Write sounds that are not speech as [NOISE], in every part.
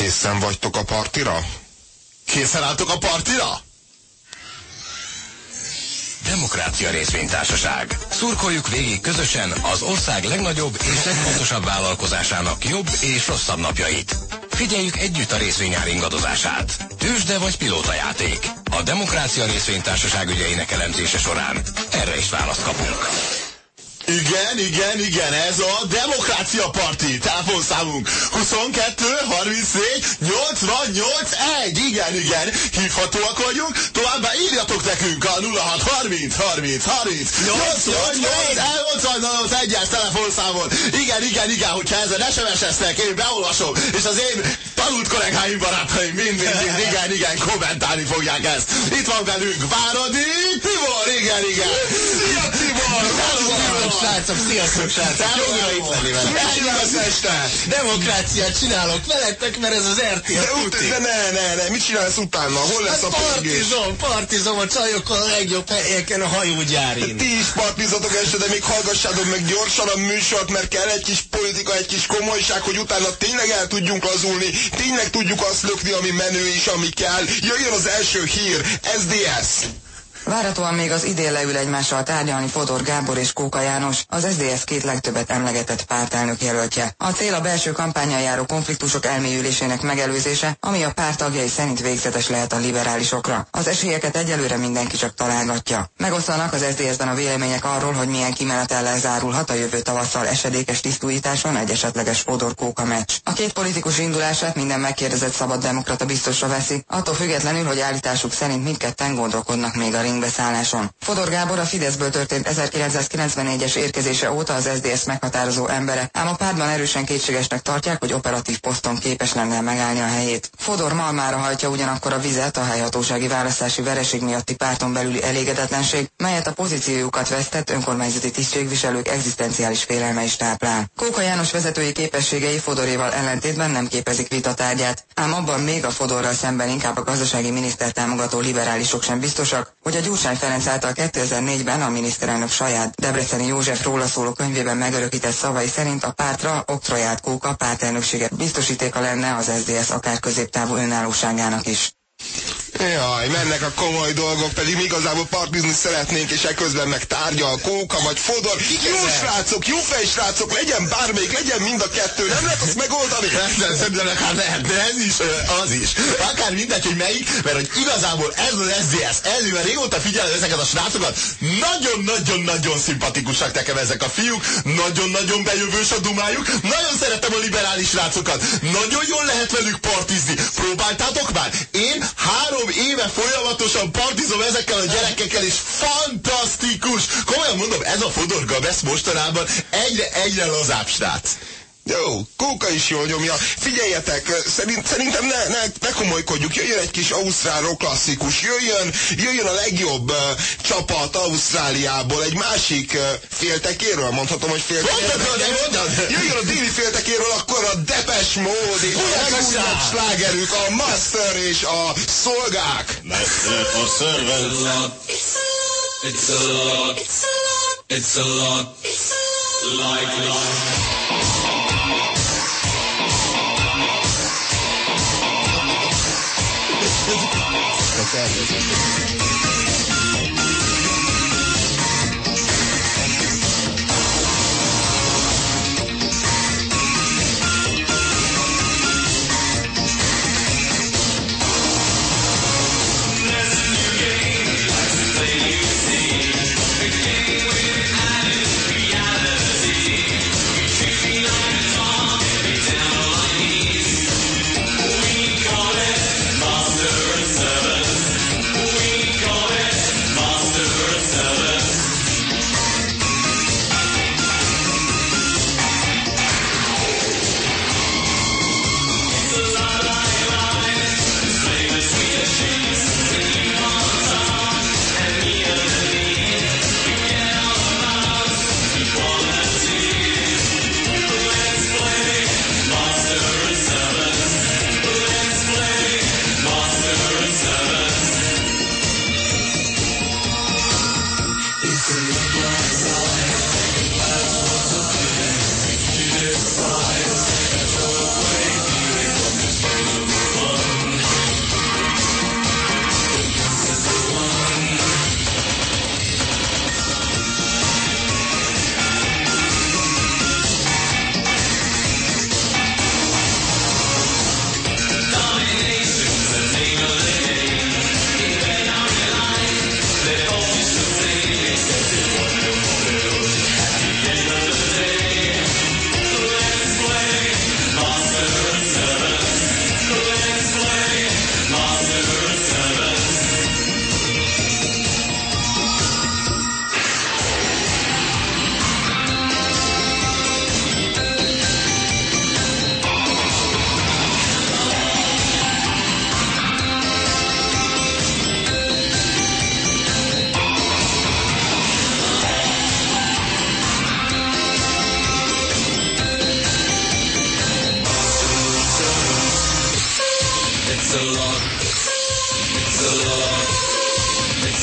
Készen vagytok a partira? Készen álltok a partira? Demokrácia Részvénytársaság. Szurkoljuk végig közösen az ország legnagyobb és legfontosabb vállalkozásának jobb és rosszabb napjait. Figyeljük együtt a részvényár ingadozását. Tősde vagy pilótajáték. A Demokrácia Részvénytársaság ügyeinek elemzése során erre is választ kapunk. Igen, igen, igen, ez a Demokrácia Parti. Telefonszámunk 22 34 88 1. Igen, igen, hívhatóak vagyunk. Továbbá írjatok nekünk a 06 30 30 30 88 1-es telefonszámon. Igen, igen, igen, hogyha ezen SMS-eztek, én beolvasom, és az én tanult kollégáim, barátaim mind, mind, [LAUGHS] mind, igen, igen, kommentálni fogják ezt. Itt van velünk Váradi Tibor, igen, igen. Szia! Sziasztok, srácok, sziasztok, srácok! Jó itt lenni vele. Mit csinálsz este? Demokráciát csinálok veletek, mert ez az RTL De, ut- de ne, ne, ne, mit csinálsz utána? Hol lesz Hát a partizom, partizom a csajokkal a legjobb helyeken a hajógyárin. Ti is partizatok este, de még hallgassátok meg gyorsan a műsort, mert kell egy kis politika, egy kis komolyság, hogy utána tényleg el tudjunk lazulni, tényleg tudjuk azt lökni, ami menő is, ami kell. Jöjjön az első hír, SDS. Várhatóan még az idén leül egymással tárgyalni Fodor Gábor és Kóka János, az SDS két legtöbbet emlegetett pártelnök jelöltje. A cél a belső kampányán járó konfliktusok elmélyülésének megelőzése, ami a párt tagjai szerint végzetes lehet a liberálisokra. Az esélyeket egyelőre mindenki csak találgatja. Megoszlanak az SDS-ben a vélemények arról, hogy milyen kimenetellel zárulhat a jövő tavasszal esedékes tisztújításon egy esetleges Fodor Kóka meccs. A két politikus indulását minden megkérdezett szabaddemokrata biztosra veszi, attól függetlenül, hogy állításuk szerint mindketten gondolkodnak még a ringbeszálláson. Fodor Gábor a Fideszből történt 1994-es érkezése óta az SDS meghatározó embere, ám a pártban erősen kétségesnek tartják, hogy operatív poszton képes lenne megállni a helyét. Fodor malmára hajtja ugyanakkor a vizet a helyhatósági választási vereség miatti párton belüli elégedetlenség, melyet a pozíciójukat vesztett önkormányzati tisztségviselők egzisztenciális félelme is táplál. Kóka János vezetői képességei Fodoréval ellentétben nem képezik vitatárgyát, ám abban még a Fodorral szemben inkább a gazdasági miniszter támogató liberálisok sem biztosak, hogy a Gyurcsány Ferenc által 2004-ben a miniszterelnök saját Debreceni József róla szóló könyvében megörökített szavai szerint a pártra oktrojált Kóka pártelnöksége biztosítéka lenne az SDS akár középtávú önállóságának is. Jaj, mennek a komoly dolgok, pedig mi igazából partizni szeretnénk, és eközben meg tárgyal, kóka vagy fodor. Jó srácok, jó fej srácok, legyen bármelyik, legyen mind a kettő, nem lehet azt megoldani? Persze, szerintem akár lehet, de ez is, az is. Akár mindegy, hogy melyik, mert hogy igazából ez az SZDSZ, ez, mert régóta figyelem ezeket a srácokat, nagyon-nagyon-nagyon szimpatikusak nekem ezek a fiúk, nagyon-nagyon bejövős a dumájuk, nagyon szeretem a liberális srácokat, nagyon jól lehet velük partizni. Próbáltátok már? Én három éve folyamatosan partizom ezekkel a gyerekekkel, és fantasztikus! Komolyan mondom, ez a Fodor Gabesz mostanában egyre-egyre lazább srác. Jó, Kóka is jól nyomja. Figyeljetek, szerint, szerintem ne, ne, ne komolykodjuk, jöjjön egy kis ausztrál rock klasszikus, jöjjön, jöjjön a legjobb uh, csapat Ausztráliából, egy másik uh, féltekéről, mondhatom, hogy féltekéről. Jöjjön a déli féltekéről, akkor a Depes és a legújabb slágerük, a Master és a Szolgák. Master for servants. It's a lot. It's a lot. Like life. Café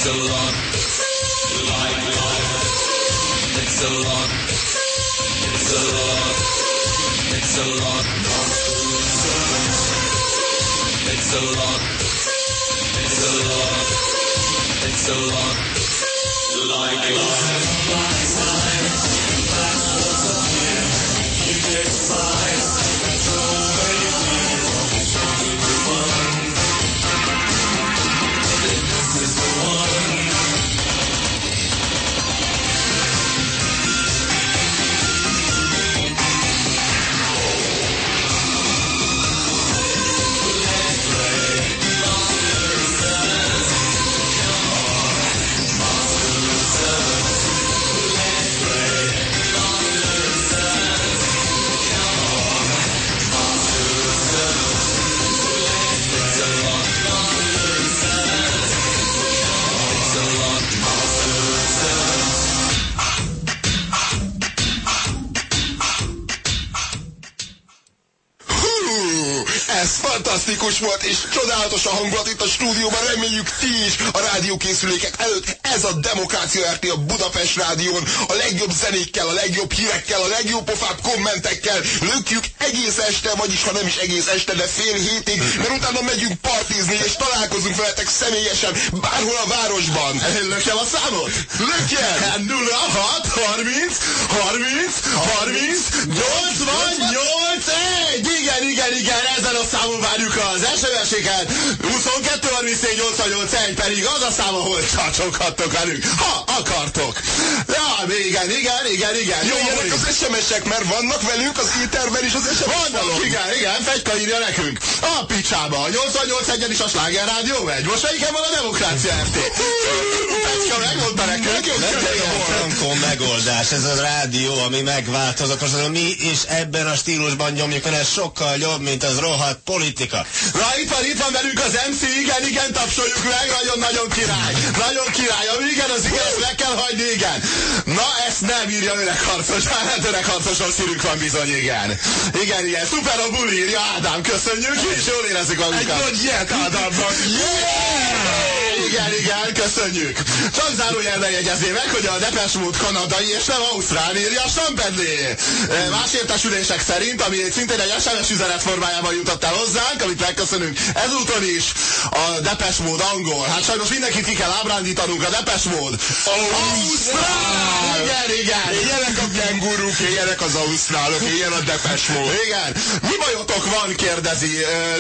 It's a lot. Like life. It's a lot. It's a lot. It's a lot. It's a lot. It's a lot. It's a lot. Like life. Hú, volt, és csodálatos a hangulat itt a stúdióban, reméljük ti is a rádiókészülékek előtt. Ez a Demokrácia RT a Budapest Rádión, a legjobb zenékkel, a legjobb hírekkel, a legjobb pofább kommentekkel lökjük egész este, vagyis ha nem is egész este, de fél hétig, mert utána megyünk partizni, és találkozunk veletek személyesen, bárhol a városban. Lökjem a számot? Lökjen! 06, 30, 30, 30, 88, számon várjuk az SMS-eket. 22, 34, 88, 1 pedig az a szám, ahol csacsoghattok velünk, ha akartok. Ja, igen, igen, igen, igen. Jó, jönnek az SMS-ek, mert vannak velünk az éterben is az SMS Vannak, igen, igen, Fegyka írja nekünk. A picsába, a 88 egyen is a Sláger Rádió megy. Most melyiken van a Demokrácia RT? Fegyka megmondta nekünk. Frankó megoldás, ez a rádió, ami megváltozott. Most mi is ebben a stílusban nyomjuk, mert ez sokkal jobb, mint az rohadt politika. Na itt van, itt van velünk az MC, igen, igen, tapsoljuk meg, nagyon-nagyon király. Nagyon király, ami igen, az igen, ezt meg kell hagyni, igen. Na, ezt nem írja öregharcos, hát öregharcosos szívünk van bizony, igen. Igen, igen, szuper a buli, írja Ádám, köszönjük, és jól érezzük magunkat. Egy nagy ilyet Ádámnak. Yeah! Igen, igen, köszönjük. Csak zárójelben jegyezném meg, hogy a Depeche Mode kanadai és nem ausztrál írja Stampedlé. Más értesülések szerint, ami szintén egy SMS üzenet formájában jutott el hozzánk, amit megköszönünk ezúton is, a Depeche Mode angol. Hát sajnos mindenkit ki kell ábrándítanunk, a Depeche Mode. Ausztrál! Igen, igen. Éljenek a kenguruk, éljenek az ausztrálok, éljen a Depeche Mode. Igen. Mi bajotok van, kérdezi.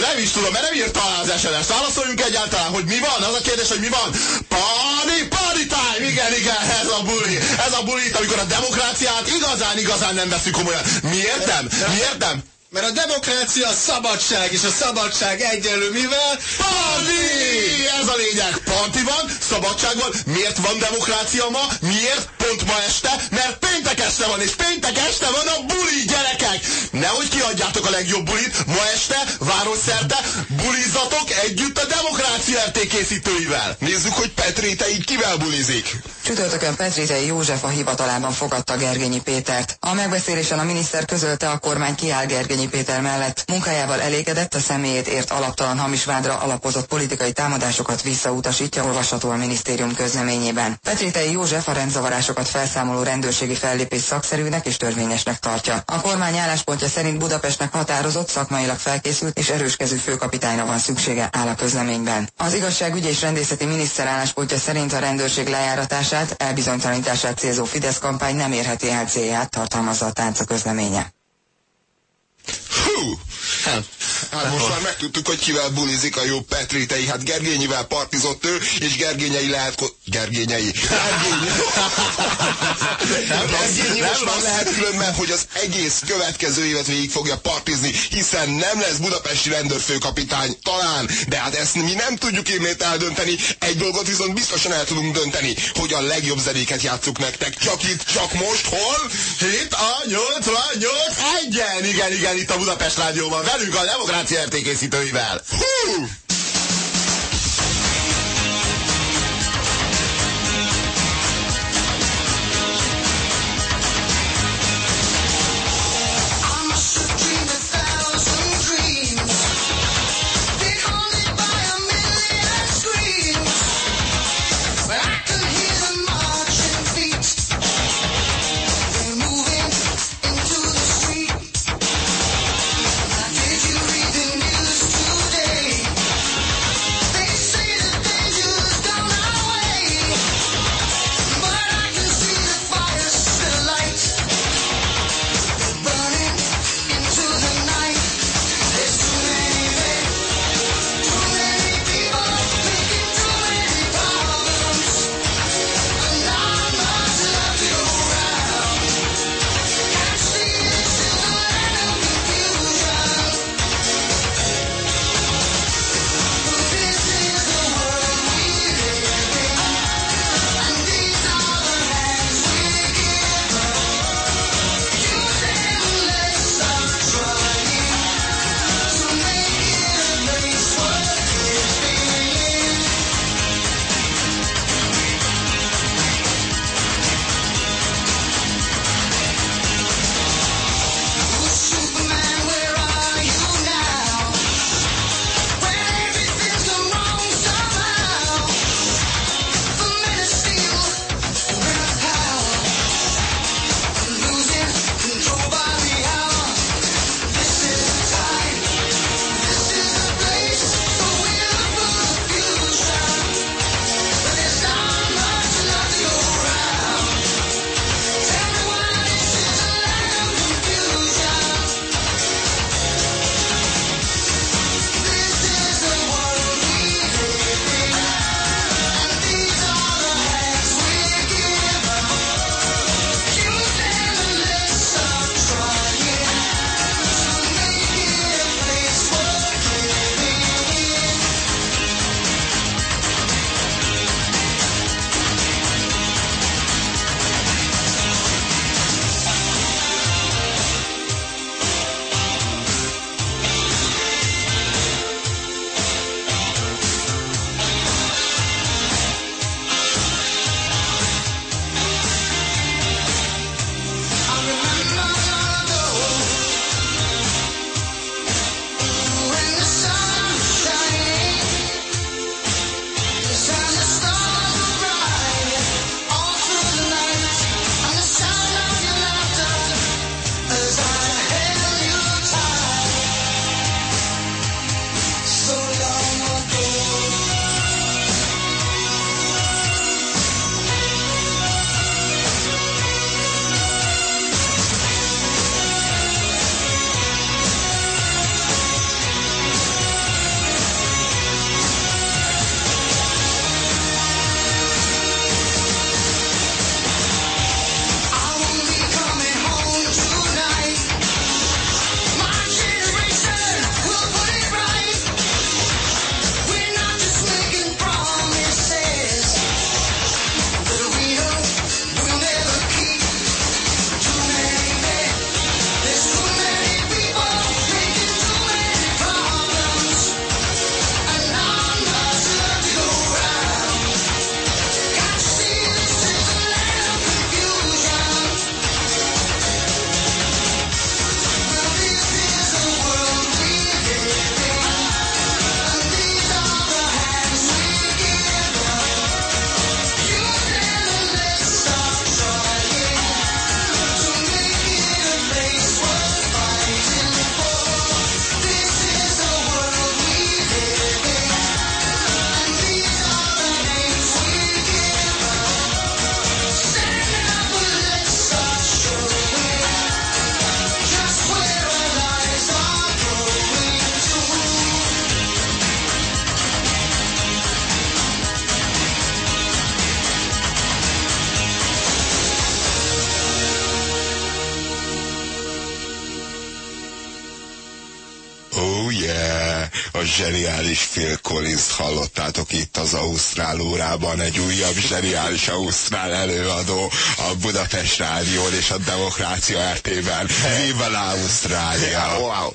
Nem is tudom, mert nem írta alá az SMS-t. Válaszoljunk egyáltalán, hogy mi van? Az a kérdés, hogy mi van? Party, party time! Igen, igen, ez a buli. Ez a buli, amikor a demokráciát igazán, igazán nem veszük komolyan. Miért nem? Miért nem? Mert a demokrácia a szabadság, és a szabadság egyenlő mivel? Parti! Ez a lényeg. Parti van, szabadság van. Miért van demokrácia ma? Miért pont ma este? Mert péntek este van, és péntek este van a buli, gyerekek! Nehogy kiadjátok a legjobb bulit, ma este, városszerte, bulizatok együtt a demokrácia RT készítőivel. Nézzük, hogy Petréte így kivel bulizik. Csütörtökön Petritei József a hivatalában fogadta Gergényi Pétert. A megbeszélésen a miniszter közölte, a kormány kiáll Gergényi Péter mellett. Munkájával elégedett, a személyét ért alaptalan hamis vádra alapozott politikai támadásokat visszautasítja, olvasható a minisztérium közleményében. Petritei József a rendzavarásokat felszámoló rendőrségi fellépés szakszerűnek és törvényesnek tartja. A kormány álláspontja szerint Budapestnek határozott, szakmailag felkészült és erőskezű főkapitányra van szüksége, áll a közleményben. Az igazságügyi és rendészeti miniszter álláspontja szerint a rendőrség lejáratását, elbizonytalanítását célzó Fidesz kampány nem érheti el célját, tartalmazza a tánca közleménye. Hú! Hát most már megtudtuk, hogy kivel bulizik a jó Petritei. Hát Gergényivel partizott ő, és Gergényei lehet... Gergényei. Gergényi. Gergényi most már lehet különben, hogy az egész következő évet végig fogja partizni, hiszen nem lesz budapesti rendőrfőkapitány, talán, de hát ezt mi nem tudjuk innét eldönteni. Egy dolgot viszont biztosan el tudunk dönteni, hogy a legjobb zenéket játsszuk nektek. Csak itt, csak most, hol? Itt a 88 egyen! Igen, igen, itt a Budapest Rádióban velünk a Demokrácia RT készítőivel. Hú! Zseniális Phil collins hallottátok itt az Ausztrál órában, egy újabb zseniális Ausztrál előadó a Budapest Rádión és a Demokrácia RT-ben. Viva la Ausztrália! Wow.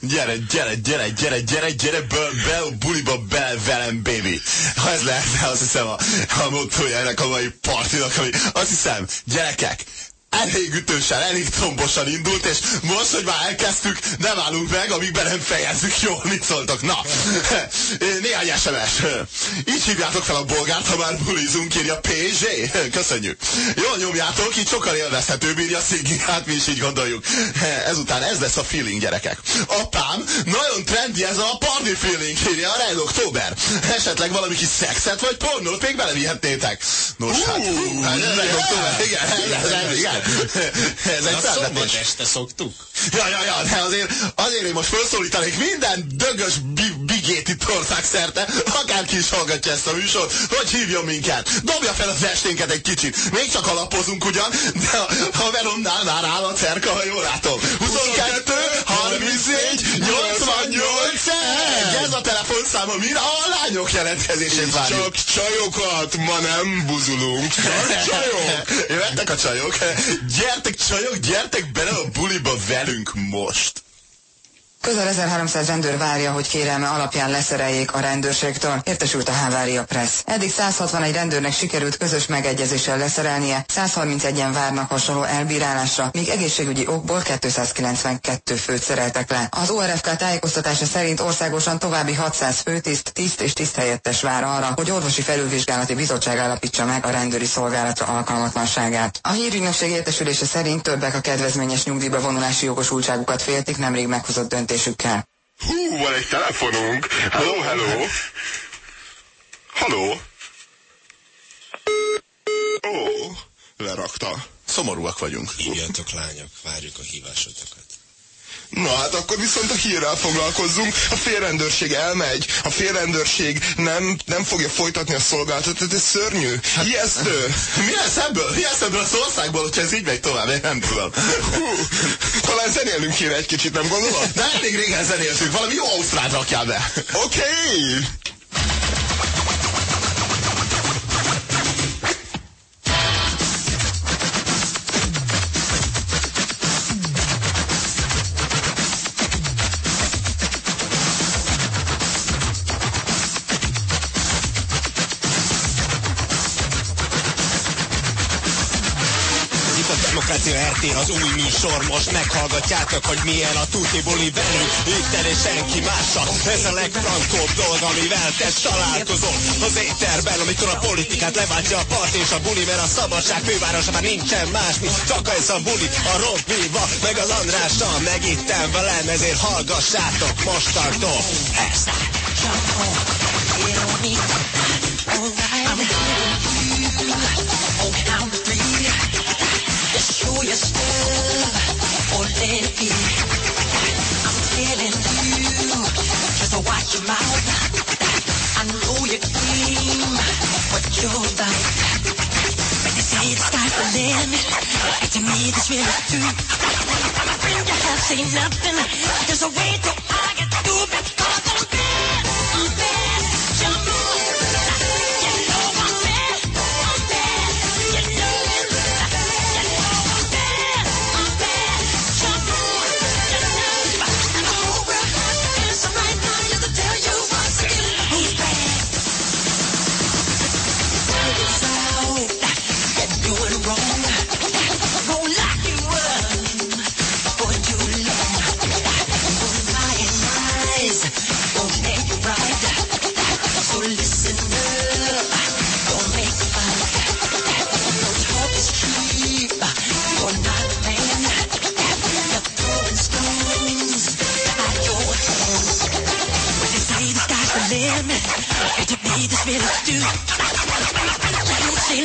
Gyere, gyere, gyere, gyere, gyere, gyere, be, be a buliba be velem, baby. Ha ez lehetne, azt hiszem a, a mottoja ennek a mai partinak, ami azt hiszem, gyerekek, elég ütősen, elég trombosan indult, és most, hogy már elkezdtük, nem állunk meg, amíg be nem fejezzük jól, mit szóltok. Na, [LAUGHS] néhány SMS. Így hívjátok fel a bolgárt, ha már bulizunk, írja PZ. Köszönjük. Jól nyomjátok, így sokkal élvezhetőbb, írja Szigi, hát mi is így gondoljuk. Ezután ez lesz a feeling, gyerekek. Apám, nagyon trendi ez a party feeling, írja a Red Oktober. Esetleg valami kis szexet vagy pornót még belevihetnétek. Nos, hát, hát Red Oktober, igen, igen, igen szombat? Ez egy szombat este szoktuk. Ja, ja, ja, de azért, azért én most felszólítanék minden dögös bi bigét itt országszerte, akárki is hallgatja ezt a műsort, hogy hívjon minket. Dobja fel az esténket egy kicsit. Még csak alapozunk ugyan, de a haveromnál már áll a cerka, ha jól látom. 22, 34, 88, 1! létszáma mind a lányok jelentkezését várjuk. Csak csajokat, ma nem buzulunk. Csak [LAUGHS] csajok. Jöttek a csajok. Gyertek csajok, gyertek bele a buliba velünk most. Közel 1300 rendőr várja, hogy kérelme alapján leszereljék a rendőrségtől, értesült a Havária Press. Eddig 161 rendőrnek sikerült közös megegyezéssel leszerelnie, 131-en várnak hasonló elbírálásra, míg egészségügyi okból 292 főt szereltek le. Az ORFK tájékoztatása szerint országosan további 600 főtiszt, tiszt és tiszthelyettes vár arra, hogy orvosi felülvizsgálati bizottság állapítsa meg a rendőri szolgálatra alkalmatlanságát. A hírügynökség értesülése szerint többek a kedvezményes nyugdíjba vonulási jogosultságukat féltik nemrég meghozott döntésükkel. Hú, van egy telefonunk. Hello, hello. Halló? Ó, lerakta. Szomorúak vagyunk. Hívjatok lányok, várjuk a hívásotokat. Na hát akkor viszont a hírrel foglalkozzunk. A félrendőrség elmegy. A félrendőrség nem, nem fogja folytatni a szolgáltatót. Ez szörnyű. Ijesztő. Mi lesz ebből? Mi lesz ebből az országból, hogyha ez így megy tovább? Én nem tudom. Hú, talán zenélünk kéne egy kicsit, nem gondolod? De elég régen zenéltünk, valami jó ausztrát rakjál be. Oké. Okay. Demokrácia RT az új műsor, most meghallgatjátok, hogy milyen a tuti buli velünk, itt és senki mással. Ez a legfrankóbb dolog, amivel te találkozol. Az éterben, amikor a politikát leváltja a part és a buli, mert a szabadság fővárosa már nincsen más, mint csak ez a buli, a Robiva, meg az Andrással, meg itten velem, ezért hallgassátok mostantól. Ezt. There's a way to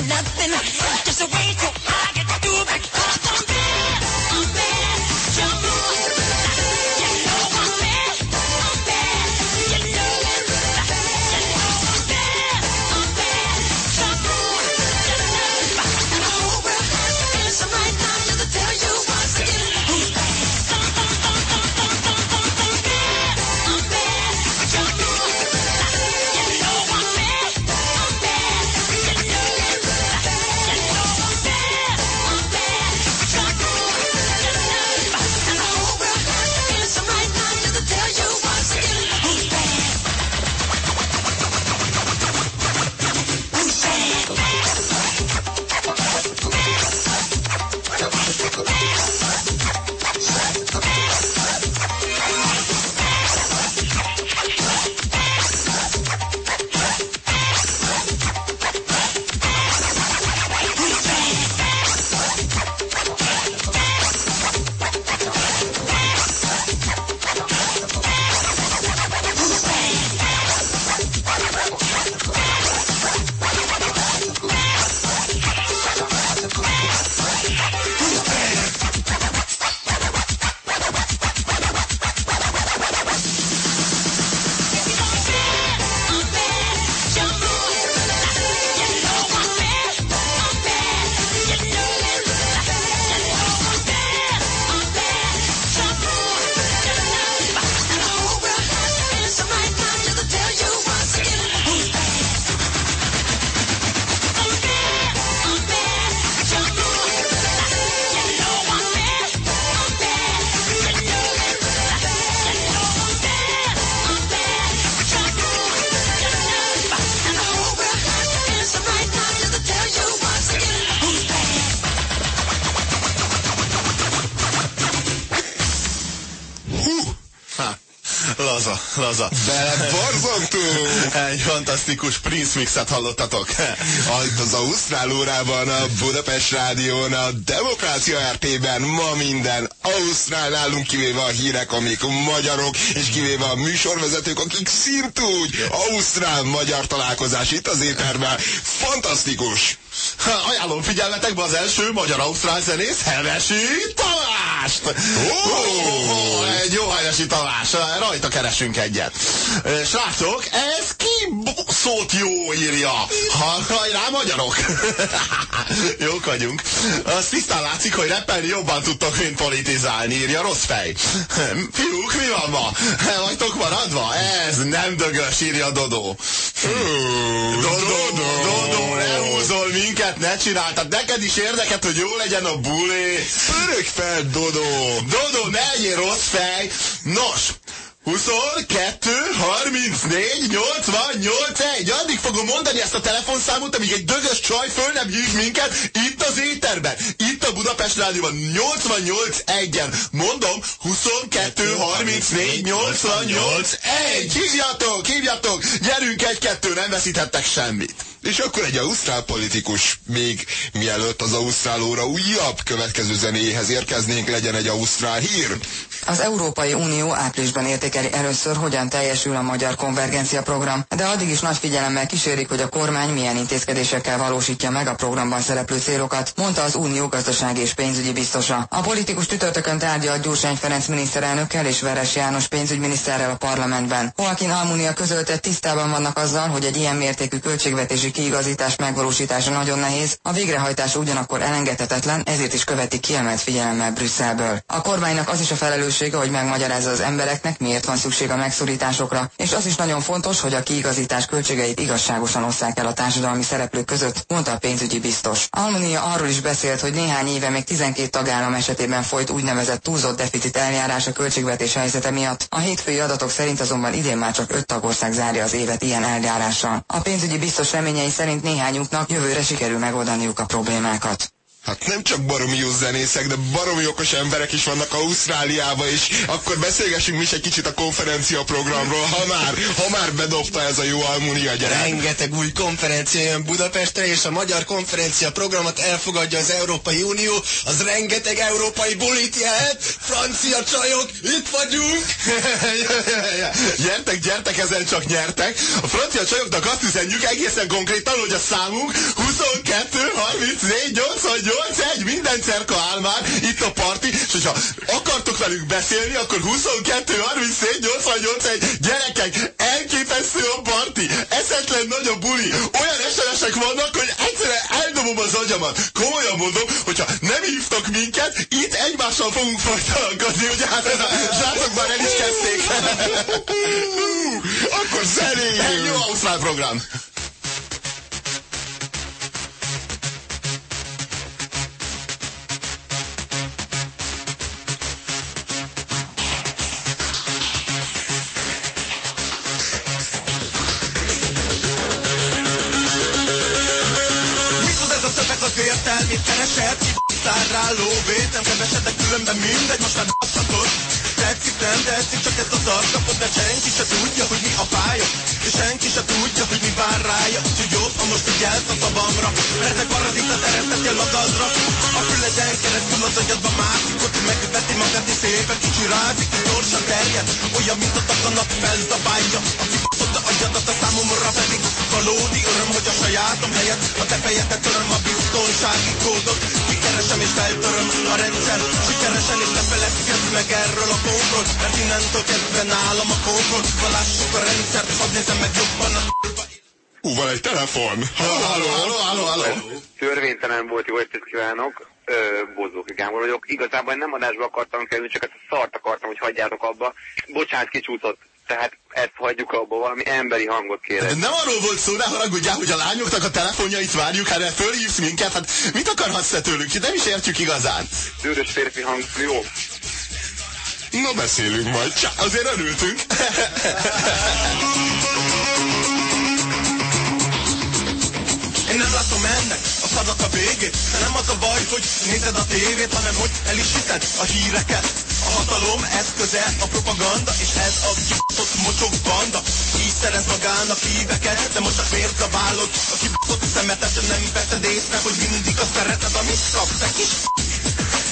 nothing, fantasztikus Prince mixet hallottatok. [LAUGHS] Az Ausztrál órában, a Budapest Rádión, a Demokrácia RT-ben ma minden Ausztrál nálunk kivéve a hírek, amik magyarok, és kivéve a műsorvezetők, akik szintúgy Ausztrál-magyar találkozás itt az éterben. Fantasztikus! Ajánlom figyelmetekbe az első magyar-ausztrál zenész, Hevesi Tamást! Oh, egy Hevesi Tamás, rajta keresünk egyet. Srácok, ez ki szót jó írja? Ha, hajrá, magyarok! [LAUGHS] Jók vagyunk. Az tisztán látszik, hogy rappelni jobban tudtok, mint politizálni, írja rossz fej. [LAUGHS] Fiúk, mi van ma? Vagytok maradva? Ez nem dögös, írja Dodó. Dodó, Dodó, ne húzol minket, ne csináltad. Neked is érdeket, hogy jó legyen a buli. Pörög fel, Dodó! Dodó, ne legyél rossz fej. Nos, 22, 34, 88, 1. Addig fogom mondani ezt a telefonszámot, amíg egy dögös csaj föl nem hív minket itt az éterben. Itt a Budapest Rádióban 88 1-en. Mondom, 22, 34, 88, 1. Hívjatok, hívjatok. Gyerünk egy-kettő, nem veszíthettek semmit. És akkor egy ausztrál politikus, még mielőtt az ausztrál óra újabb következő zenéhez érkeznénk, legyen egy ausztrál hír. Az Európai Unió áprilisban értékeli először, hogyan teljesül a magyar konvergencia program, de addig is nagy figyelemmel kísérik, hogy a kormány milyen intézkedésekkel valósítja meg a programban szereplő célokat, mondta az Unió gazdasági és pénzügyi biztosa. A politikus csütörtökön tárgyalt Gyurcsány Ferenc miniszterelnökkel és Veres János pénzügyminiszterrel a parlamentben. Joaquin Almunia közölte, tisztában vannak azzal, hogy egy ilyen mértékű költségvetési kiigazítás megvalósítása nagyon nehéz, a végrehajtás ugyanakkor elengedhetetlen, ezért is követik kiemelt figyelemmel Brüsszelből. A kormánynak az is a felelőssége, hogy megmagyarázza az embereknek, miért van szükség a megszorításokra, és az is nagyon fontos, hogy a kiigazítás költségeit igazságosan osszák el a társadalmi szereplők között, mondta a pénzügyi biztos. Almunia arról is beszélt, hogy néhány éve még 12 tagállam esetében folyt úgynevezett túlzott deficit eljárás a költségvetés helyzete miatt. A hétfői adatok szerint azonban idén már csak 5 tagország zárja az évet ilyen eljárással. A pénzügyi biztos reményei szerint néhányuknak jövőre sikerül megoldaniuk a problémákat. Hát nem csak baromi jó zenészek, de baromi okos emberek is vannak Ausztráliába, és akkor beszélgessünk mi is egy kicsit a konferencia programról, ha már, ha már bedobta ez a jó Almunia gyerek. Rengeteg új konferencia jön Budapestre, és a magyar konferencia programot elfogadja az Európai Unió, az rengeteg európai bulit jelent, francia csajok, itt vagyunk! [LAUGHS] gyertek, gyertek, ezen csak nyertek. A francia csajoknak azt üzenjük egészen konkrétan, hogy a számunk 22, 34, 88, 1, minden cerka áll már, itt a parti, és hogyha akartok velük beszélni, akkor 22, 34, 88, 1, gyerekek, elképesztő a parti, eszetlen nagy a buli, olyan SMS-ek vannak, hogy egyszerűen eldobom az agyamat. Komolyan mondom, hogyha nem hívtak minket, itt egymással fogunk folytalankodni, ugye hát ez a zsátok már el is kezdték. [LAUGHS] Akkor zenéljünk! Egy jó ausztrál program. Értelmét keresed? Kibasszál rá lóvét, nem keresed, de különben mindegy, most már basszatok Tetszik, nem tetszik, csak ezt az arcapot, de senki se tudja, hogy mi a pálya És senki se tudja, hogy mi vár rája. Úgyhogy jobb, ha most figyelsz a szavamra. Mert egy paradita teremtettél magadra. A füleden keresztül az agyadba mászik Ott megveti magad és szépen kicsi rázik És gyorsan terjed, olyan, mint a takanat felzabálja A agyadat a számomra pedig Valódi öröm, hogy a sajátom helyett A te fejedet töröm a biztonsági kódot Kikeresem és feltöröm a rendszer Sikeresen és ne feledkezz meg erről a kódról Mert innentől kezdve nálam a kódról Valássuk a rendszert, hadd nézem meg jobban a Ú, van egy telefon! Halló, halló, Halló, halló, halló. Törvénytelen volt, jó estét kívánok. Bozóki Gábor vagyok. Igazából nem adásba akartam kerülni, csak ezt a szart akartam, hogy hagyjátok abba. Bocsánat, kicsúszott. Tehát ezt hagyjuk abba, valami emberi hangot kérek. De nem arról volt szó, ne haragudjál, hogy a lányoknak a telefonjait várjuk, hát fölhívsz minket, hát mit akarhatsz te tőlük? Nem is értjük igazán. Dűrös férfi hang, jó. Na beszélünk majd. Csá, Azért örültünk. [LAUGHS] Én nem látom ennek a szavak a végét De nem az a baj, hogy nézed a tévét Hanem hogy el is hiszed a híreket. A hatalom eszköze a propaganda És ez a kibaszott mocsok banda. Így szerez magának híveket De most a miért zabálod a kibaszott szemetet. Nem veszed észre, hogy mindig azt szereted Amit kapsz, te kis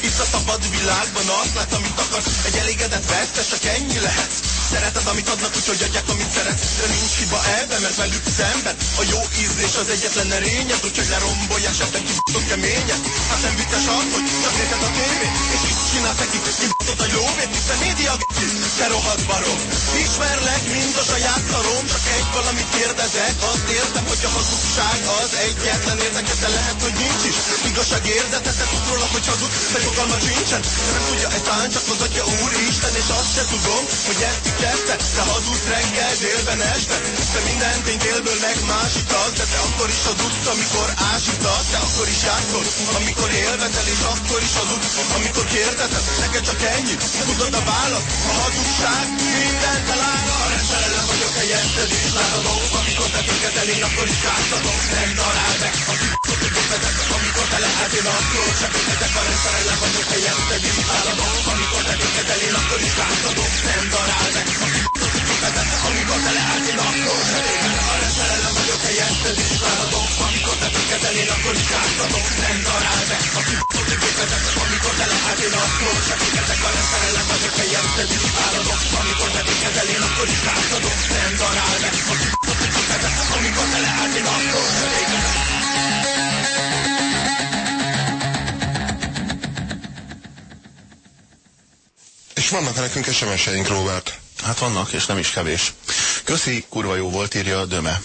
itt a szabad világban azt látsz, amit akarsz. Egy elégedett vesztes, csak ennyi lehetsz Szereted, amit adnak, úgyhogy adják, amit szeretsz De nincs hiba ebben, mert velük szemben A jó ízlés az egyetlen erényed. Úgyhogy lerombolják, sebben kibaszott keményet. Hát nem vicces az, hogy csak nézed a tévét És itt csinálsz neki kibaszott a lóvét Hiszen média g***i, te rohadt barom. Ismerlek, mint a saját szarom Csak egy valamit kérdezek, azt értem, hogy a hazugság az egyetlen érdekete lehet, hogy nincs is Igazság érzete, te tudsz róla, hogy hazud, de fogalma sincsen. De nem tudja ezt talán csak az atya úristen És azt se tudom, hogy ezt kezdte Te hazudsz reggel, délben, este. Te minden tény délből megmásítasz De te akkor is hazudsz, amikor ásítasz. Te akkor is játszol, amikor élvezel És akkor is hazudsz, amikor kérdezed Neked csak ennyi, tudod a választ? A hazugság mindent elár A rendszerelem vagyok helyetted is láthatom Amikor te téged én akkor is játszhatom Nem talál meg, a Amikor te lehet, én akkor segíthetek A rendszerelem vagyok helyetted is láthatom Amikor téged én akkor is játszhatom Nem talál meg, Amikor te lehet, én akkor segíthetek A rendszerelem vagyok helyetted is láthatom Amikor te téged én akkor is játszhatom Nem talál meg, Amikor te lehet, én akkor segíthetek A rendszerelem vagyok helyetted is láthatom Amikor te téged én akkor is játszhatom Nem talál meg, Amikor te lehet, én akkor segíthetek Vannak nekünk SMS-eink, Robert. Hát vannak, és nem is kevés. Köszi, kurva jó volt, írja a Döme.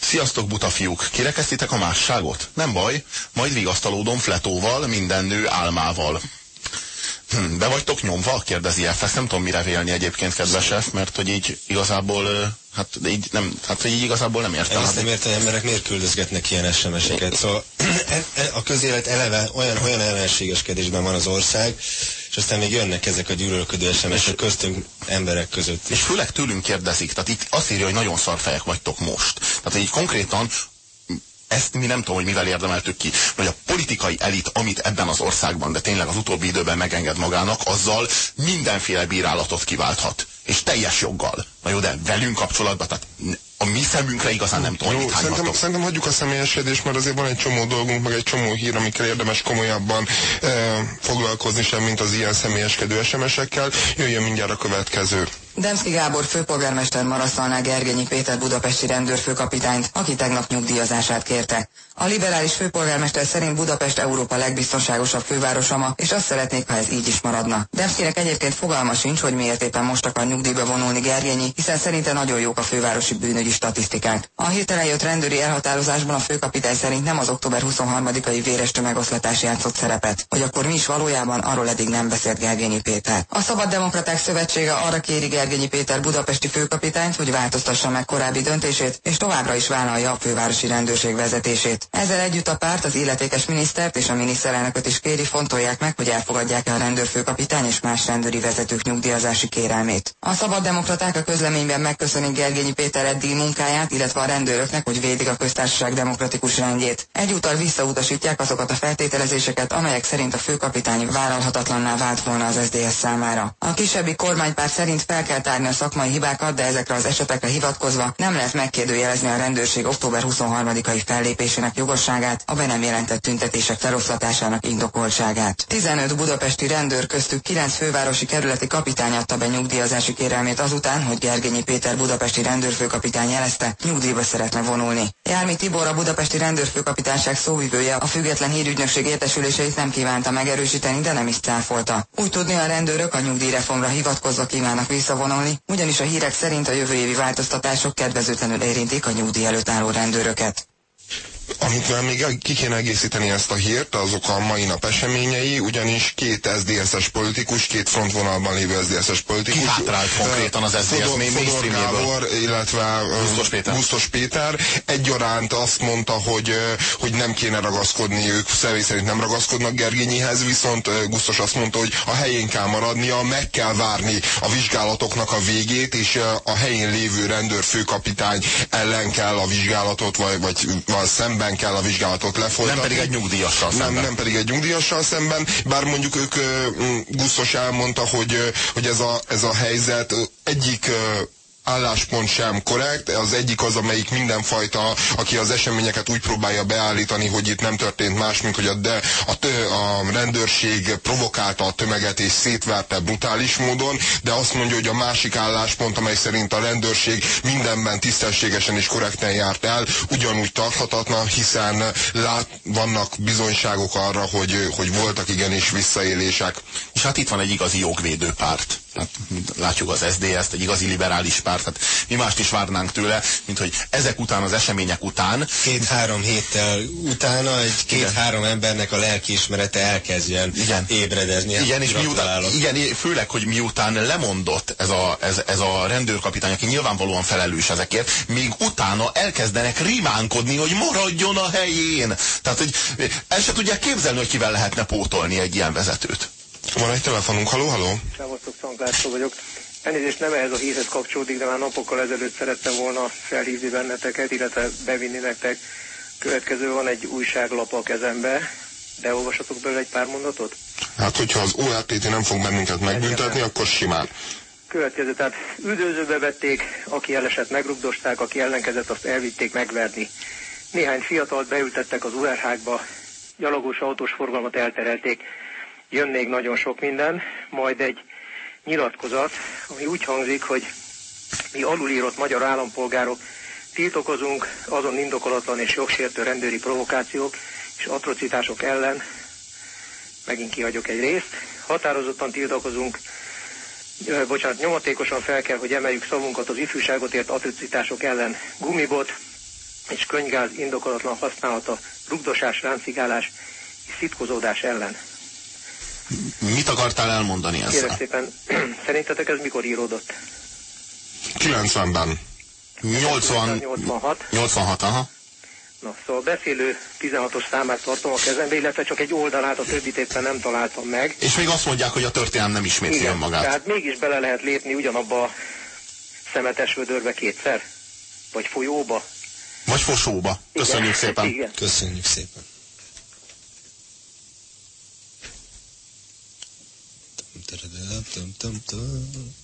Sziasztok, buta fiúk! Kirekeztitek a másságot? Nem baj, majd vigasztalódom fletóval, minden nő álmával. Hm, be vagytok nyomva? kérdezi F. Ezt nem tudom mire vélni egyébként, kedves F, mert hogy így igazából, hát így nem, hát hogy így igazából nem értem. Én Hát, nem értem, emberek miért küldözgetnek ilyen SMS-eket. Szóval e- e- a közélet eleve olyan, olyan ellenségeskedésben van az ország, és aztán még jönnek ezek a gyűlölködő SMS-ek köztünk emberek között. és főleg tőlünk kérdezik, tehát itt azt írja, hogy nagyon szarfejek vagytok most. Tehát így konkrétan ezt mi nem tudom, hogy mivel érdemeltük ki, hogy a politikai elit, amit ebben az országban, de tényleg az utóbbi időben megenged magának, azzal mindenféle bírálatot kiválthat. És teljes joggal. Na jó, de velünk kapcsolatban, tehát a mi szemünkre igazán nem tudom, hogy szerintem, szerintem hagyjuk a személyeskedést, mert azért van egy csomó dolgunk, meg egy csomó hír, amikkel érdemes komolyabban e, foglalkozni sem, mint az ilyen személyeskedő SMS-ekkel. Jöjjön mindjárt a következő. Demszki Gábor főpolgármester marasztalná Gergenyi Péter budapesti rendőrfőkapitányt, aki tegnap nyugdíjazását kérte. A liberális főpolgármester szerint Budapest Európa legbiztonságosabb fővárosa ma, és azt szeretnék, ha ez így is maradna. Demszkinek egyébként fogalma sincs, hogy miért éppen most akar nyugdíjba vonulni Gergenyi, hiszen szerinte nagyon jók a fővárosi bűnögi statisztikák. A hirtelen jött rendőri elhatározásban a főkapitány szerint nem az október 23-ai véres tömegoszlatás játszott szerepet. Hogy akkor mi is valójában, arról eddig nem beszélt Gergenyi Péter. A Szabad Demokraták Szövetsége arra kéri Gergenyi Péter budapesti főkapitányt, hogy változtassa meg korábbi döntését, és továbbra is vállalja a fővárosi rendőrség vezetését. Ezzel együtt a párt az illetékes minisztert és a miniszterelnököt is kéri, fontolják meg, hogy elfogadják-e a rendőrfőkapitány és más rendőri vezetők nyugdíjazási kérelmét. A szabad demokraták a közleményben megköszönik Gergényi Péter eddigi munkáját, illetve a rendőröknek, hogy védik a köztársaság demokratikus rendjét. Egyúttal visszautasítják azokat a feltételezéseket, amelyek szerint a főkapitány vállalhatatlanná vált volna az SDS számára. A kisebbi kormánypárt szerint fel kell tárni a szakmai hibákat, de ezekre az esetekre hivatkozva nem lehet megkérdőjelezni a rendőrség október 23-ai fellépésének jogosságát, a be nem jelentett tüntetések feloszlatásának indokoltságát. 15 budapesti rendőr köztük 9 fővárosi kerületi kapitány adta be nyugdíjazási kérelmét azután, hogy Gergényi Péter budapesti rendőrfőkapitány jelezte, nyugdíjba szeretne vonulni. Jármi Tibor a budapesti rendőrfőkapitányság szóvivője a független hírügynökség értesüléseit nem kívánta megerősíteni, de nem is cáfolta. Úgy tudni a rendőrök a nyugdíjreformra hivatkozva kívánnak visszavonulni, ugyanis a hírek szerint a jövő évi változtatások kedvezőtlenül érintik a nyugdíj előtt álló rendőröket. Amivel még ki kéne egészíteni ezt a hírt, azok a mai nap eseményei, ugyanis két SZDSZ-es politikus, két frontvonalban lévő SZDSZ-es politikus. Ki hátrált konkrétan az SZDSZ Fodor, Fodor? Gábor, illetve ö, Gusztos Péter. Gusztos Péter egyaránt azt mondta, hogy, hogy nem kéne ragaszkodni, ők személy szerint nem ragaszkodnak Gergényihez, viszont Gusztos azt mondta, hogy a helyén kell maradnia, meg kell várni a vizsgálatoknak a végét, és a helyén lévő rendőrfőkapitány ellen kell a vizsgálatot, vagy, vagy, vagy szemben kell a vizsgálatot lefolytatni. Nem pedig egy nyugdíjassal nem, szemben. nem pedig egy nyugdíjassal szemben, bár mondjuk ők Gusztos elmondta, hogy, hogy ez, a, ez a helyzet egyik álláspont sem korrekt. Az egyik az, amelyik mindenfajta, aki az eseményeket úgy próbálja beállítani, hogy itt nem történt más, mint hogy a, de, a, tö, a rendőrség provokálta a tömeget és szétverte brutális módon, de azt mondja, hogy a másik álláspont, amely szerint a rendőrség mindenben tisztességesen és korrekten járt el, ugyanúgy tarthatatlan, hiszen lát, vannak bizonyságok arra, hogy, hogy voltak igenis visszaélések. És hát itt van egy igazi jogvédő párt. Hát, látjuk az SZDSZ-t, egy igazi liberális párt. Hát mi mást is várnánk tőle, mint hogy ezek után, az események után Két-három héttel utána egy két-három embernek a lelkiismerete elkezdjen Igen. ébredezni. Igen, és miután, igen, főleg, hogy miután lemondott ez a, ez, ez a rendőrkapitány, aki nyilvánvalóan felelős ezekért, még utána elkezdenek rimánkodni, hogy maradjon a helyén. Tehát, hogy el se tudják képzelni, hogy kivel lehetne pótolni egy ilyen vezetőt. Van egy telefonunk, haló, haló? Szevasztok, Szanklászló vagyok. Elnézést nem ehhez a hírhez kapcsolódik, de már napokkal ezelőtt szerettem volna felhívni benneteket, illetve bevinni nektek. Következő van egy újságlap a kezembe, de olvasatok belőle egy pár mondatot? Hát, hogyha az ORTT nem fog bennünket megbüntetni, akkor simán. Következő, tehát üldözőbe vették, aki elesett megrugdosták, aki ellenkezett, azt elvitték megverni. Néhány fiatalt beültettek az URH-kba, gyalogos autós forgalmat elterelték. Jön még nagyon sok minden, majd egy nyilatkozat, ami úgy hangzik, hogy mi alulírott magyar állampolgárok tiltakozunk azon indokolatlan és jogsértő rendőri provokációk és atrocitások ellen, megint kihagyok egy részt, határozottan tiltakozunk bocsánat, nyomatékosan fel kell, hogy emeljük szavunkat az ifjúságot ért atrocitások ellen. Gumibot és könygáz indokolatlan használata, rugdosás, ráncigálás és szitkozódás ellen. Mit akartál elmondani ezzel? szépen, [CLEARS THROAT] szerintetek ez mikor íródott? 90-ben. 80, 86. 86, aha. Na, szóval beszélő 16-os számát tartom a kezembe, illetve csak egy oldalát, a többit éppen nem találtam meg. És még azt mondják, hogy a történelem nem ismétli önmagát. tehát mégis bele lehet lépni ugyanabba a szemetes vödörbe kétszer? Vagy folyóba? Vagy fosóba. Köszönjük Igen. szépen. Igen. Köszönjük szépen. Tararara, tam, tam, tam.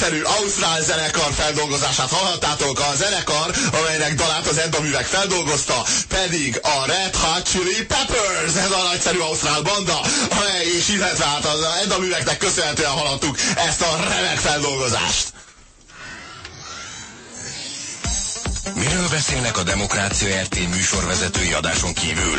Nagyszerű ausztrál zenekar feldolgozását hallhattátok. A zenekar, amelynek dalát az Edda művek feldolgozta, pedig a Red Hot Chili Peppers, ez a nagyszerű ausztrál banda, amely, és illetve hát az Edda műveknek köszönhetően hallottuk ezt a remek feldolgozást. Miről beszélnek a Demokrácia RT műsorvezetői adáson kívül?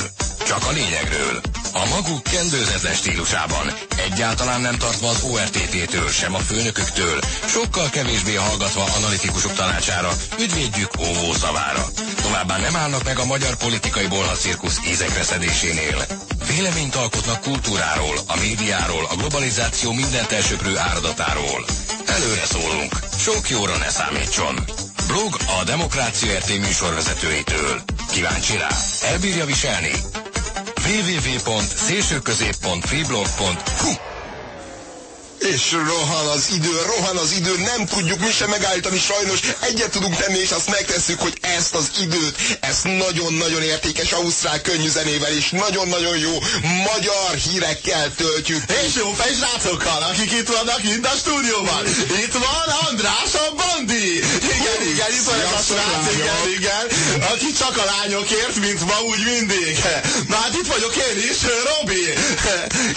Csak a lényegről. A maguk kendőzetlen stílusában, egyáltalán nem tartva az ORTT-től, sem a főnököktől, sokkal kevésbé hallgatva analitikusok tanácsára, üdvédjük óvó szavára. Továbbá nem állnak meg a magyar politikai bolhacirkusz ízekre szedésénél. Véleményt alkotnak kultúráról, a médiáról, a globalizáció mindent elsöprő áradatáról. Előre szólunk, sok jóra ne számítson. Blog a Demokrácia RT műsorvezetőitől. Kíváncsi rá? Elbírja viselni? www.szélsőközép.freeblog.hu És rohan az idő, rohan az idő, nem tudjuk mi sem megállítani, sajnos egyet tudunk tenni, és azt megtesszük, hogy ezt az időt, ezt nagyon-nagyon értékes ausztrál könnyűzenével, és nagyon-nagyon jó magyar hírekkel töltjük. És jó fej srácokkal, akik itt vannak itt a stúdióban. Itt van András a Bandi. Igen, igen, itt van ez a srác, igen, igen. Aki csak a lányokért, mint ma úgy mindig. Na hát itt vagyok én is, Robi.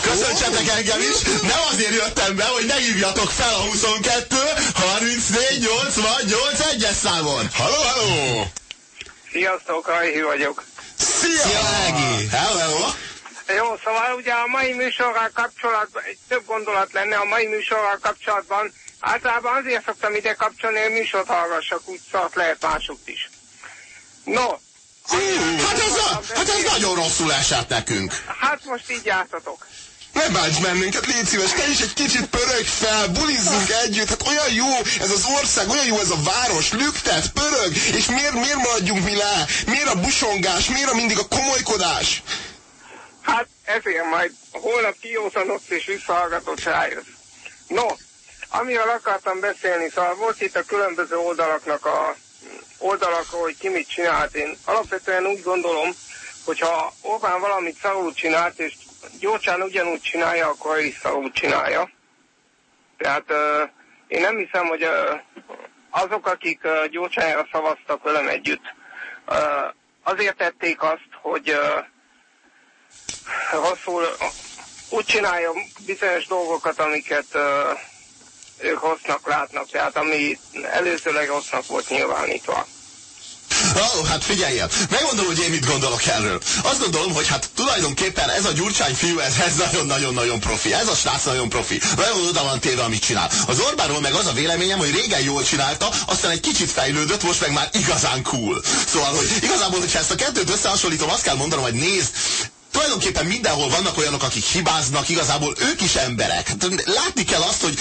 Köszöntsetek engem is. Nem azért jöttem be, hogy ne hívjatok fel a 22 34 88 egyes számon. Halló, halló! Sziasztok, Ajhi vagyok. Szia! Szia, Egi. Hello, hello. Jó, szóval ugye a mai műsorral kapcsolatban, egy több gondolat lenne a mai műsorral kapcsolatban. Általában azért szoktam ide kapcsolni, hogy műsort hallgassak, úgy szóval lehet másokt is. No, Hát ez, a, hát ez nagyon rosszul esett nekünk. hát most így játszatok. Ne bánts bennünket, légy szíves, te is egy kicsit pörög fel, bulizzunk együtt, hát olyan jó ez az ország, olyan jó ez a város, lüktet, pörög, és miért, miért maradjunk mi le? Miért a busongás, miért a mindig a komolykodás? Hát ezért majd holnap kiózanodsz és visszahallgatod, rájössz. No, amiről akartam beszélni, szóval volt itt a különböző oldalaknak a oldalakról, hogy ki mit csinált. Én alapvetően úgy gondolom, hogyha Orbán valamit szarul csinált, és Gyurcsán ugyanúgy csinálja, akkor ő is szarul csinálja. Tehát uh, én nem hiszem, hogy uh, azok, akik uh, Gyurcsányra szavaztak velem együtt, uh, azért tették azt, hogy uh, rosszul úgy csinálja bizonyos dolgokat, amiket uh, ők rossznak látnak, tehát ami előzőleg rossznak volt nyilvánítva. Oh, hát figyeljen, megmondom, hogy én mit gondolok erről. Azt gondolom, hogy hát tulajdonképpen ez a Gyurcsány fiú, ez ez nagyon-nagyon-nagyon profi. Ez a srác nagyon profi. Nagyon oda van téve, amit csinál. Az Orbánról meg az a véleményem, hogy régen jól csinálta, aztán egy kicsit fejlődött, most meg már igazán cool. Szóval, hogy igazából, hogyha ezt a kettőt összehasonlítom, azt kell mondanom, hogy nézd, tulajdonképpen mindenhol vannak olyanok, akik hibáznak, igazából ők is emberek. Hát, Látni kell azt, hogy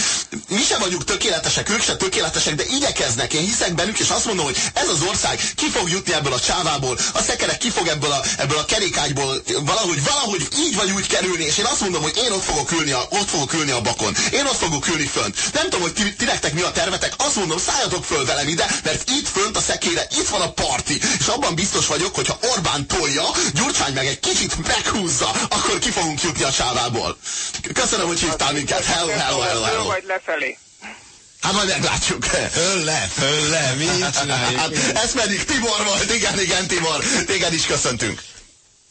mi sem vagyunk tökéletesek, ők sem tökéletesek, de igyekeznek, én hiszek bennük, és azt mondom, hogy ez az ország ki fog jutni ebből a csávából, a szekerek ki fog ebből a, ebből a kerékágyból valahogy, valahogy így vagy úgy kerülni, és én azt mondom, hogy én ott fogok ülni a, ott fogok ülni a bakon. Én ott fogok ülni fönt. Nem tudom, hogy ti, nektek mi a tervetek, azt mondom, szálljatok föl velem ide, mert itt fönt a szekére, itt van a parti, és abban biztos vagyok, hogy ha Orbán tolja, Gyurcsány meg egy kicsit meghúzza, akkor ki fogunk jutni a csávából. Köszönöm, hogy hívtál minket. Hello, hello, hello, hello. vagy lefelé. Hát majd meglátjuk. Föl le, föl le, mi így csináljuk? Hát, ez pedig Tibor volt, igen, igen, Tibor. Téged is köszöntünk.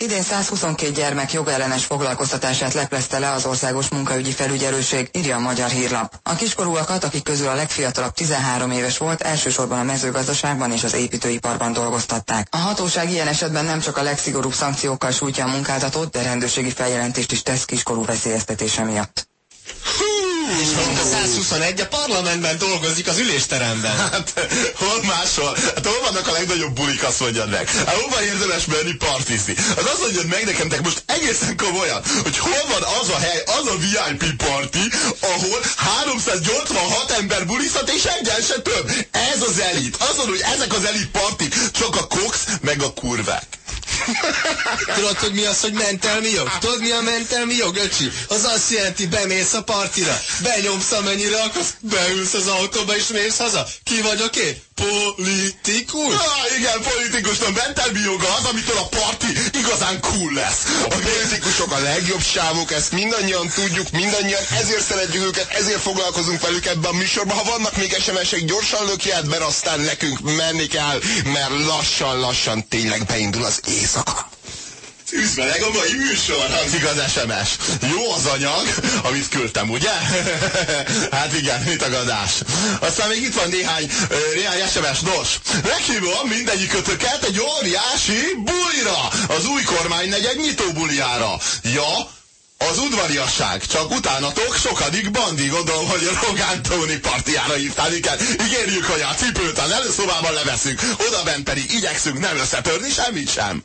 Idén 122 gyermek jogellenes foglalkoztatását leplezte le az Országos Munkaügyi Felügyelőség, írja a Magyar Hírlap. A kiskorúakat, akik közül a legfiatalabb 13 éves volt, elsősorban a mezőgazdaságban és az építőiparban dolgoztatták. A hatóság ilyen esetben nem csak a legszigorúbb szankciókkal sújtja a munkáltatót, de rendőrségi feljelentést is tesz kiskorú veszélyeztetése miatt. És mind a 121 a parlamentben dolgozik az ülésteremben. Hát, hol máshol? Hát hol vannak a legnagyobb bulik, azt mondjad meg. Hát hol van érdemes menni partizni? Az azt mondjad meg nekem, te most egészen komolyan, hogy hol van az a hely, az a VIP party, ahol 386 ember bulizhat, és egyen se több. Ez az elit. Mondod, hogy ezek az elit partik, csak a cox, meg a kurvák. Tudod, hogy mi az, hogy mentelmi jog? Tudod, mi a mentelmi jog, öcsi? Az azt jelenti, bemész a partira, benyomsz amennyire akarsz, beülsz az autóba és mész haza. Ki vagyok én? Politikus? Ah, igen, politikusnak mentelmi joga az, amitől a parti igazán cool lesz. A politikusok a legjobb sávok, ezt mindannyian tudjuk, mindannyian ezért szeretjük őket, ezért foglalkozunk velük ebben a műsorban. Ha vannak még SMS-ek, gyorsan lökjed, mert aztán nekünk menni kell, mert lassan-lassan tényleg beindul az éjszaka. Üzmeleg a mai műsor, hangzik az SMS. Jó az anyag, amit küldtem, ugye? [LAUGHS] hát igen, mit tagadás. Aztán még itt van néhány, néhány SMS. Nos, meghívom mindegyikötöket egy óriási bulira, az új kormány negyed nyitó buliára. Ja, az udvariasság, csak utánatok sokadik bandi, gondolom, hogy a Rogán Tóni partiára hívtál, igen. Ígérjük, hogy a cipőt az előszobában leveszünk, oda bent pedig igyekszünk nem összetörni semmit sem.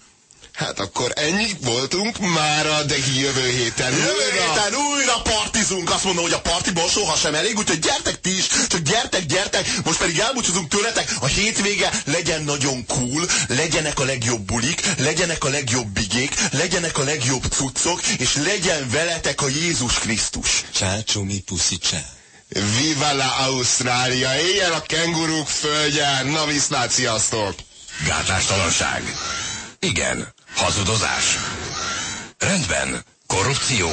Hát akkor ennyi voltunk mára, de jövő héten Jövő újra. héten újra partizunk, azt mondom, hogy a partiból soha sem elég, úgyhogy gyertek ti is, csak gyertek, gyertek, most pedig elbúcsúzunk tőletek, a hétvége legyen nagyon cool, legyenek a legjobb bulik, legyenek a legjobb bigék, legyenek a legjobb cuccok, és legyen veletek a Jézus Krisztus. Csácsó, mi puszi csá. Viva la Ausztrália! Éljen a kenguruk földje! Na viszlát, sziasztok! Gátlástalanság. Igen. Hazudozás. Rendben. Korrupció.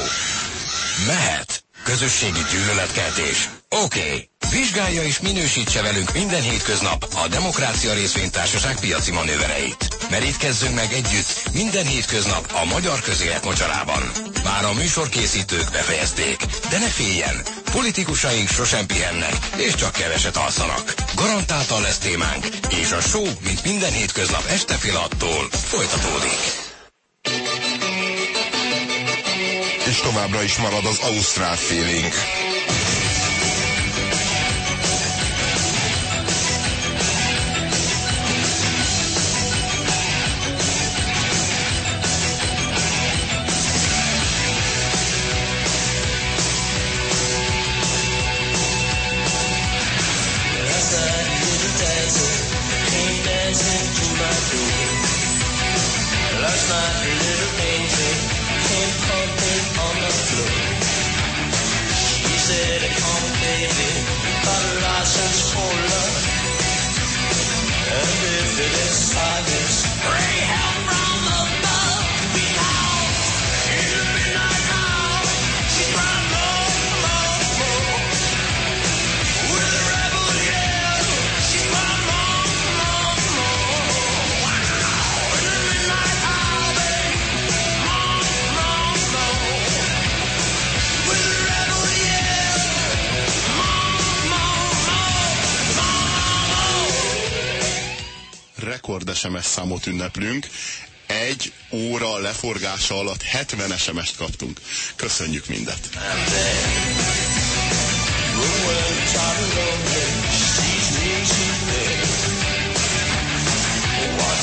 Mehet. Közösségi gyűlöletkeltés. Oké. Okay. Vizsgálja és minősítse velünk minden hétköznap a Demokrácia Részvénytársaság piaci manővereit. Merítkezzünk meg együtt minden hétköznap a magyar közélet mocsarában. Már a műsorkészítők befejezték, de ne féljen, politikusaink sosem pihennek, és csak keveset alszanak. Garantáltan lesz témánk, és a show, mint minden hétköznap este fél folytatódik. És továbbra is marad az Ausztrál feeling. Pumping on the floor. She said, come baby, got a license for love. And if it is science, pray Rekord SMS számot ünneplünk. Egy óra leforgása alatt 70 SMS-t kaptunk. Köszönjük mindet!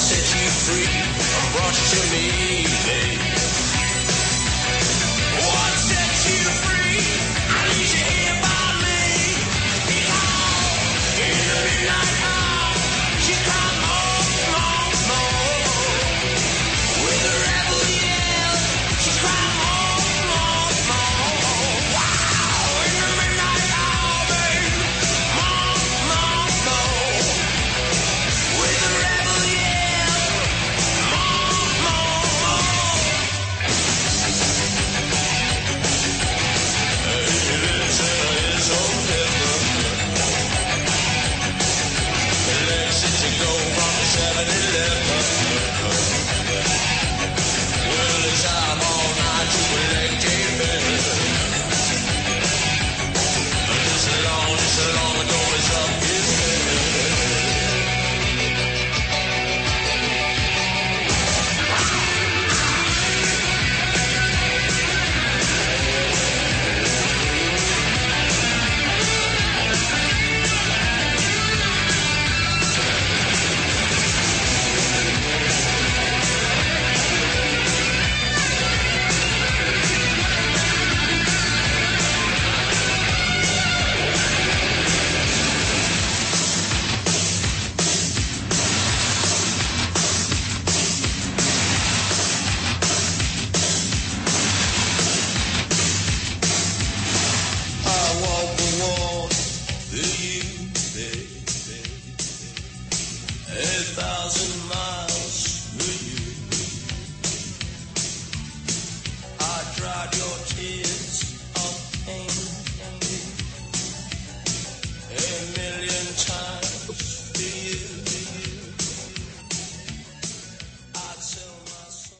Set you free